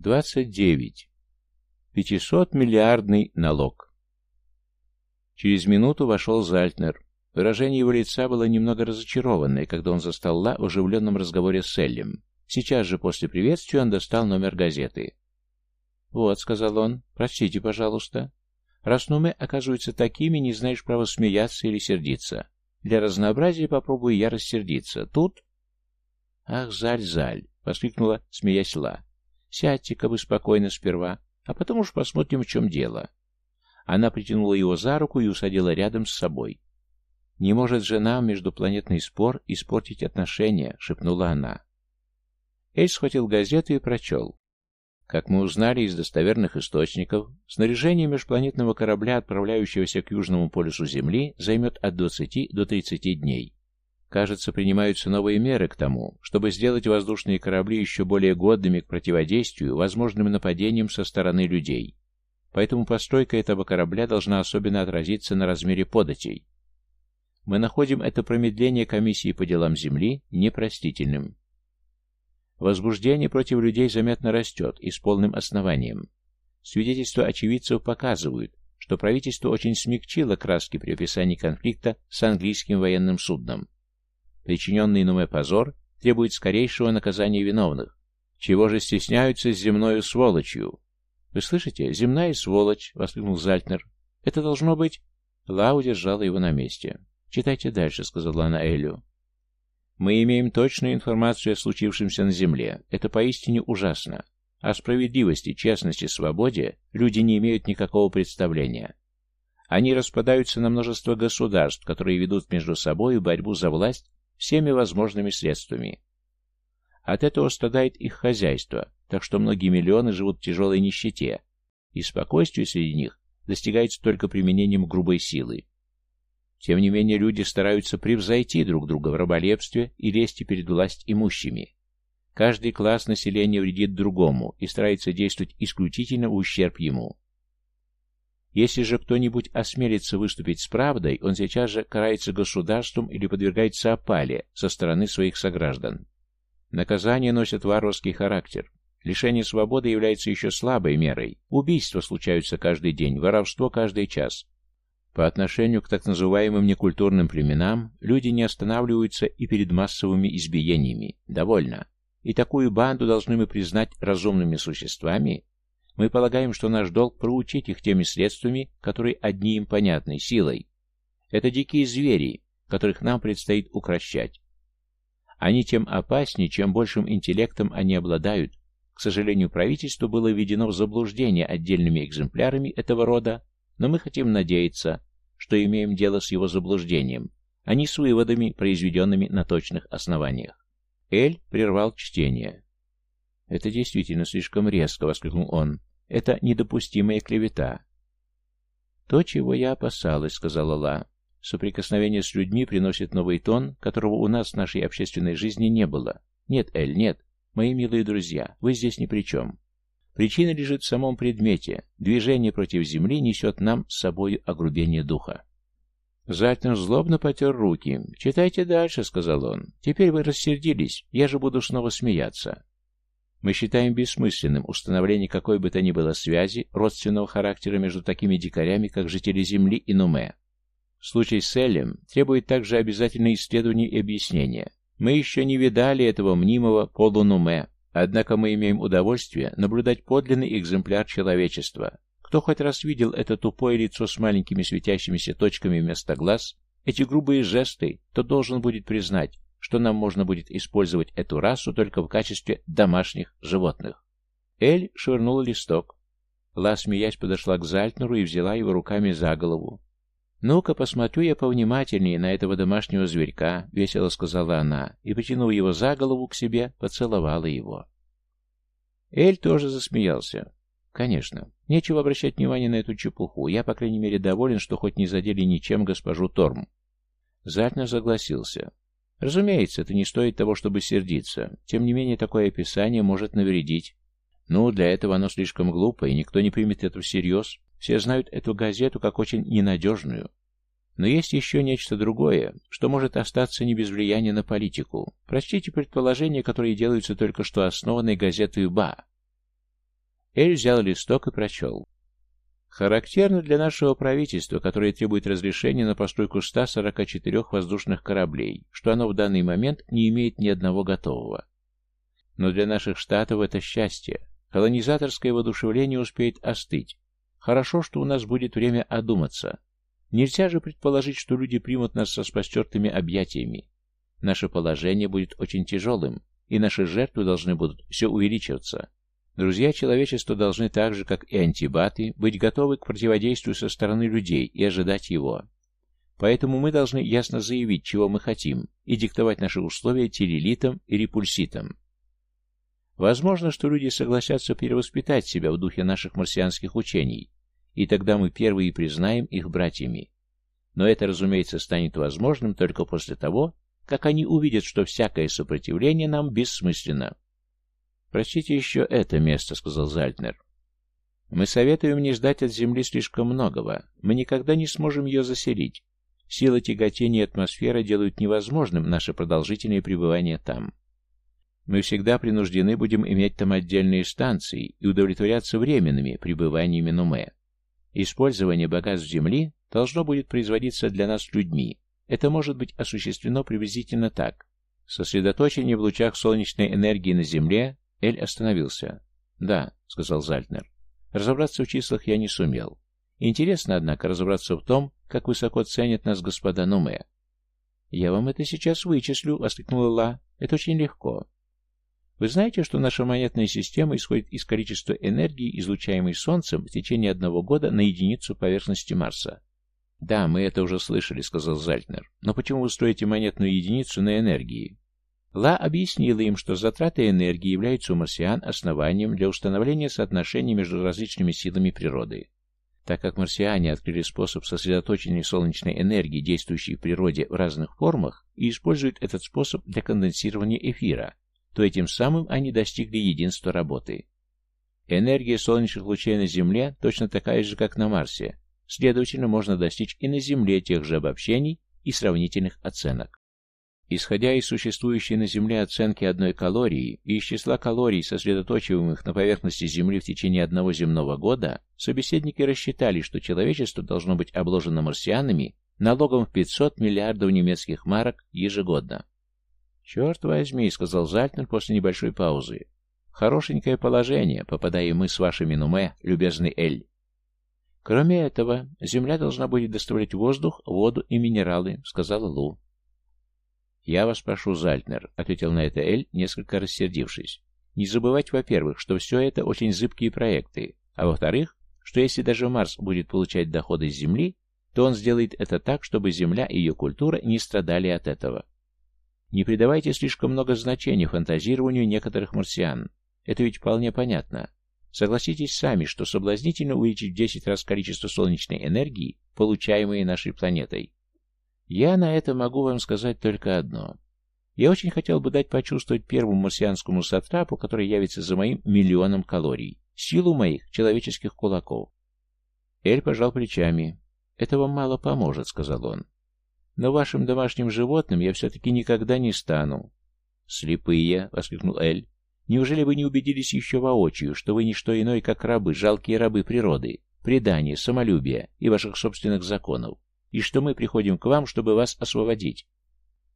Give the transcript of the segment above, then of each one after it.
29. 500-миллиардный налог. Через минуту вошел Зальтнер. Выражение его лица было немного разочарованное, когда он застал Ла в оживленном разговоре с Эллем. Сейчас же после приветствия он достал номер газеты. «Вот», — сказал он, — «прочтите, пожалуйста. Раз нумы оказываются такими, не знаешь права смеяться или сердиться. Для разнообразия попробую я рассердиться. Тут...» «Ах, Заль-Заль!» — воскликнула, смеясь Ла. «Сядьте-ка вы спокойно сперва, а потом уж посмотрим, в чем дело». Она притянула его за руку и усадила рядом с собой. «Не может же нам междупланетный спор испортить отношения», — шепнула она. Эль схватил газету и прочел. Как мы узнали из достоверных источников, снаряжение межпланетного корабля, отправляющегося к Южному полюсу Земли, займет от 20 до 30 дней. Кажется, принимаются новые меры к тому, чтобы сделать воздушные корабли еще более годными к противодействию возможным нападениям со стороны людей. Поэтому постройка этого корабля должна особенно отразиться на размере податей. Мы находим это промедление комиссии по делам Земли непростительным. Возбуждение против людей заметно растет и с полным основанием. Свидетельства очевидцев показывают, что правительство очень смягчило краски при описании конфликта с английским военным судном. Причиненный Нуме позор требует скорейшего наказания виновных. Чего же стесняются с земною сволочью? Вы слышите? Земная сволочь, воскликнул Зальтнер. Это должно быть... Ла удержала его на месте. «Читайте дальше», — сказала она Элю. «Мы имеем точную информацию о случившемся на Земле. Это поистине ужасно. О справедливости, честности, свободе люди не имеют никакого представления. Они распадаются на множество государств, которые ведут между собой борьбу за власть всеми возможными средствами. От этого страдает их хозяйство, так что многие миллионы живут в тяжелой нищете, и спокойствие среди них достигается только применением грубой силы. Тем не менее, люди стараются превзойти друг друга в раболепстве и лести перед власть имущими. Каждый класс населения вредит другому и старается действовать исключительно в ущерб ему. Если же кто-нибудь осмелится выступить с правдой, он сейчас же карается государством или подвергается опале со стороны своих сограждан. Наказания носят варварский характер. Лишение свободы является еще слабой мерой. Убийства случаются каждый день, воровство каждый час. По отношению к так называемым некультурным племенам люди не останавливаются и перед массовыми избиениями. Довольно. И такую банду должны мы признать разумными существами, мы полагаем, что наш долг проучить их теми средствами, которые одни им понятны, силой. Это дикие звери, которых нам предстоит укращать. Они тем опаснее, чем большим интеллектом они обладают. К сожалению, правительство было введено в заблуждение отдельными экземплярами этого рода, но мы хотим надеяться, что имеем дело с его заблуждением, а не с выводами, произведенными на точных основаниях. Эль прервал чтение. «Это действительно слишком резко», — воскликнул он. Это недопустимая клевета. То, чего я опасалась, сказала Ла. Соприкосновение с людьми приносит новый тон, которого у нас в нашей общественной жизни не было. Нет, Эль, нет. Мои милые друзья, вы здесь ни при чем. Причина лежит в самом предмете. Движение против земли несет нам с собой огрубение духа. Зальтер злобно потер руки. «Читайте дальше», — сказал он. «Теперь вы рассердились. Я же буду снова смеяться. Мы считаем бессмысленным установление какой бы то ни было связи родственного характера между такими дикарями, как жители Земли и Нуме. Случай с Элем требует также обязательного исследования и объяснения. Мы еще не видали этого мнимого полунуме, однако мы имеем удовольствие наблюдать подлинный экземпляр человечества. Кто хоть раз видел это тупое лицо с маленькими светящимися точками вместо глаз, эти грубые жесты, то должен будет признать, что нам можно будет использовать эту расу только в качестве домашних животных. Эль швырнула листок. Ла, смеясь, подошла к Зальтнеру и взяла его руками за голову. «Ну-ка, посмотрю я повнимательнее на этого домашнего зверька», — весело сказала она, и, потянув его за голову к себе, поцеловала его. Эль тоже засмеялся. «Конечно. Нечего обращать внимание на эту чепуху. Я, по крайней мере, доволен, что хоть не задели ничем госпожу Торм». Зальтнер согласился. Разумеется, это не стоит того, чтобы сердиться. Тем не менее, такое описание может навредить. Ну, для этого оно слишком глупо, и никто не примет это всерьез. Все знают эту газету как очень ненадежную. Но есть еще нечто другое, что может остаться не без влияния на политику. Прочтите предположения, которые делаются только что основанной газетой БА. Эль взял листок и прочел. Характерно для нашего правительства, которое требует разрешения на постройку 144 воздушных кораблей, что оно в данный момент не имеет ни одного готового. Но для наших штатов это счастье. Колонизаторское воодушевление успеет остыть. Хорошо, что у нас будет время одуматься. Нельзя же предположить, что люди примут нас со спостертыми объятиями. Наше положение будет очень тяжелым, и наши жертвы должны будут все увеличиваться. Друзья человечества должны так же, как и антибаты, быть готовы к противодействию со стороны людей и ожидать его. Поэтому мы должны ясно заявить, чего мы хотим, и диктовать наши условия телелитам и репульситам. Возможно, что люди согласятся перевоспитать себя в духе наших марсианских учений, и тогда мы первые признаем их братьями. Но это, разумеется, станет возможным только после того, как они увидят, что всякое сопротивление нам бессмысленно. «Простите еще это место», — сказал Зальтнер. «Мы советуем не ждать от Земли слишком многого. Мы никогда не сможем ее заселить. Сила тяготения атмосферы делают невозможным наше продолжительное пребывание там. Мы всегда принуждены будем иметь там отдельные станции и удовлетворяться временными пребываниями Нуме. Использование богатств Земли должно будет производиться для нас людьми. Это может быть осуществлено приблизительно так. Сосредоточение в лучах солнечной энергии на Земле Эль остановился. «Да», — сказал Зальтнер. «Разобраться в числах я не сумел. Интересно, однако, разобраться в том, как высоко ценят нас господа Нуме». «Я вам это сейчас вычислю», — воскликнула Ла. «Это очень легко. Вы знаете, что наша монетная система исходит из количества энергии, излучаемой Солнцем в течение одного года на единицу поверхности Марса?» «Да, мы это уже слышали», — сказал Зальтнер. «Но почему вы строите монетную единицу на энергии?» Ла объяснила им, что затраты энергии являются у марсиан основанием для установления соотношений между различными силами природы. Так как марсиане открыли способ сосредоточения солнечной энергии, действующей в природе в разных формах, и используют этот способ для конденсирования эфира, то этим самым они достигли единства работы. Энергия солнечных лучей на Земле точно такая же, как на Марсе, следовательно, можно достичь и на Земле тех же обобщений и сравнительных оценок. Исходя из существующей на Земле оценки одной калории и из числа калорий, сосредоточиваемых на поверхности Земли в течение одного земного года, собеседники рассчитали, что человечество должно быть обложено марсианами налогом в 500 миллиардов немецких марок ежегодно. «Черт возьми», — сказал Зальтнер после небольшой паузы. «Хорошенькое положение, попадаем мы с вашими нуме, любезный Эль. Кроме этого, Земля должна будет доставлять воздух, воду и минералы», — сказала Лу. «Я вас прошу, Зальтнер», — ответил на это Эль, несколько рассердившись. «Не забывать, во-первых, что все это очень зыбкие проекты, а во-вторых, что если даже Марс будет получать доходы с Земли, то он сделает это так, чтобы Земля и ее культура не страдали от этого. Не придавайте слишком много значения фантазированию некоторых марсиан. Это ведь вполне понятно. Согласитесь сами, что соблазнительно увеличить в 10 раз количество солнечной энергии, получаемой нашей планетой. Я на это могу вам сказать только одно. Я очень хотел бы дать почувствовать первому марсианскому сатрапу, который явится за моим миллионом калорий, силу моих человеческих кулаков. Эль пожал плечами. «Это вам мало поможет», — сказал он. «Но вашим домашним животным я все-таки никогда не стану». «Слепые!» — воскликнул Эль. «Неужели вы не убедились еще воочию, что вы не что иное, как рабы, жалкие рабы природы, предания, самолюбия и ваших собственных законов? И что мы приходим к вам, чтобы вас освободить.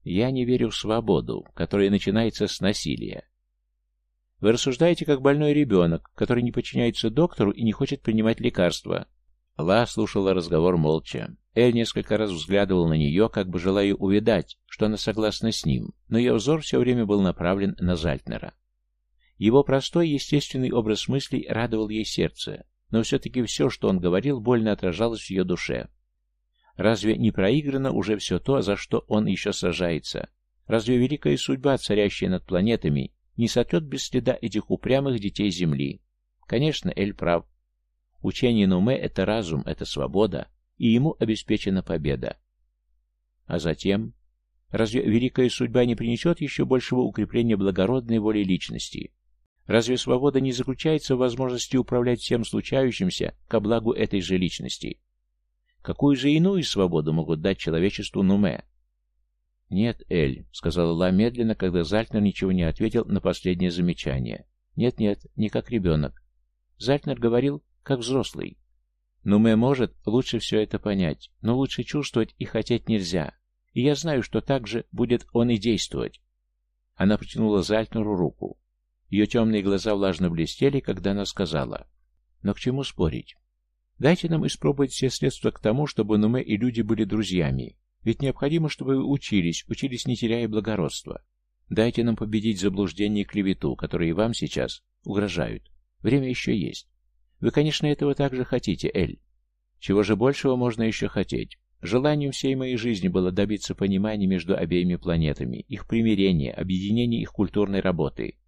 Я не верю в свободу, которая начинается с насилия. Вы рассуждаете как больной ребенок, который не подчиняется доктору и не хочет принимать лекарства. Ла слушала разговор молча. Эль несколько раз взглядывал на нее, как бы желая увидать, что она согласна с ним, но ее взор все время был направлен на Зальтнера. Его простой, естественный образ мыслей радовал ей сердце, но все-таки все, что он говорил, больно отражалось в ее душе. Разве не проиграно уже все то, за что он еще сражается? Разве великая судьба, царящая над планетами, не сотрет без следа этих упрямых детей Земли? Конечно, Эль прав. Учение Нуме — это разум, это свобода, и ему обеспечена победа. А затем, разве великая судьба не принесет еще большего укрепления благородной воли личности? Разве свобода не заключается в возможности управлять всем случающимся ко благу этой же личности? Какую же иную свободу могут дать человечеству Нуме? «Нет, Эль», — сказала Ла медленно, когда Зальтнер ничего не ответил на последнее замечание. «Нет-нет, не как ребенок. Зальтнер говорил, как взрослый. Нуме может лучше все это понять, но лучше чувствовать и хотеть нельзя. И я знаю, что так же будет он и действовать. Она протянула Зальтнеру руку. Ее темные глаза влажно блестели, когда она сказала. Но к чему спорить? Дайте нам испробовать все средства к тому, чтобы Нуме и люди были друзьями. Ведь необходимо, чтобы вы учились, учились не теряя благородства. Дайте нам победить заблуждение и клевету, которые вам сейчас угрожают. Время еще есть. Вы, конечно, этого также хотите, Эль. Чего же большего можно еще хотеть? Желанием всей моей жизни было добиться понимания между обеими планетами, их примирения, объединения их культурной работы.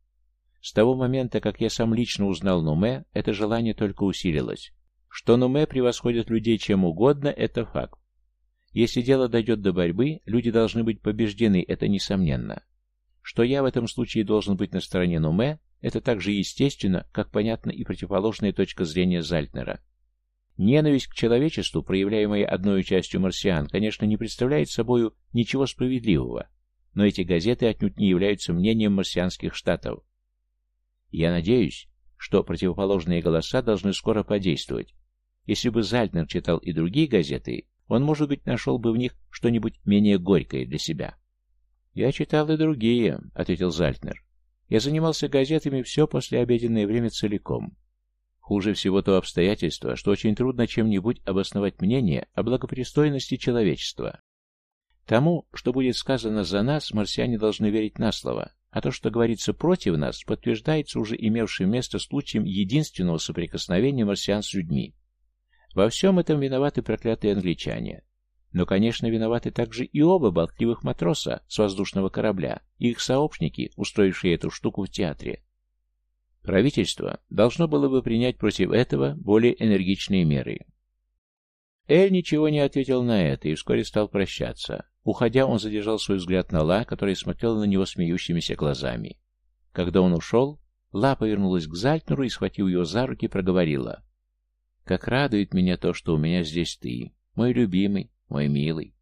С того момента, как я сам лично узнал Нуме, это желание только усилилось. Что Нуме превосходит людей чем угодно, это факт. Если дело дойдет до борьбы, люди должны быть побеждены, это несомненно. Что я в этом случае должен быть на стороне Нуме, это так же естественно, как понятна и противоположная точка зрения Зальтнера. Ненависть к человечеству, проявляемая одной частью марсиан, конечно, не представляет собой ничего справедливого, но эти газеты отнюдь не являются мнением марсианских штатов. Я надеюсь, что противоположные голоса должны скоро подействовать, если бы Зальтнер читал и другие газеты, он, может быть, нашел бы в них что-нибудь менее горькое для себя. «Я читал и другие», — ответил Зальтнер. «Я занимался газетами все послеобеденное время целиком. Хуже всего то обстоятельство, что очень трудно чем-нибудь обосновать мнение о благопристойности человечества. Тому, что будет сказано за нас, марсиане должны верить на слово, а то, что говорится против нас, подтверждается уже имевшим место случаем единственного соприкосновения марсиан с людьми. Во всем этом виноваты проклятые англичане. Но, конечно, виноваты также и оба болтливых матроса с воздушного корабля и их сообщники, устроившие эту штуку в театре. Правительство должно было бы принять против этого более энергичные меры. Эль ничего не ответил на это и вскоре стал прощаться. Уходя, он задержал свой взгляд на Ла, который смотрел на него смеющимися глазами. Когда он ушел, Ла повернулась к Зальтнеру и, схватив его за руки, проговорила. Как радует меня то, что у меня здесь ты, мой любимый, мой милый.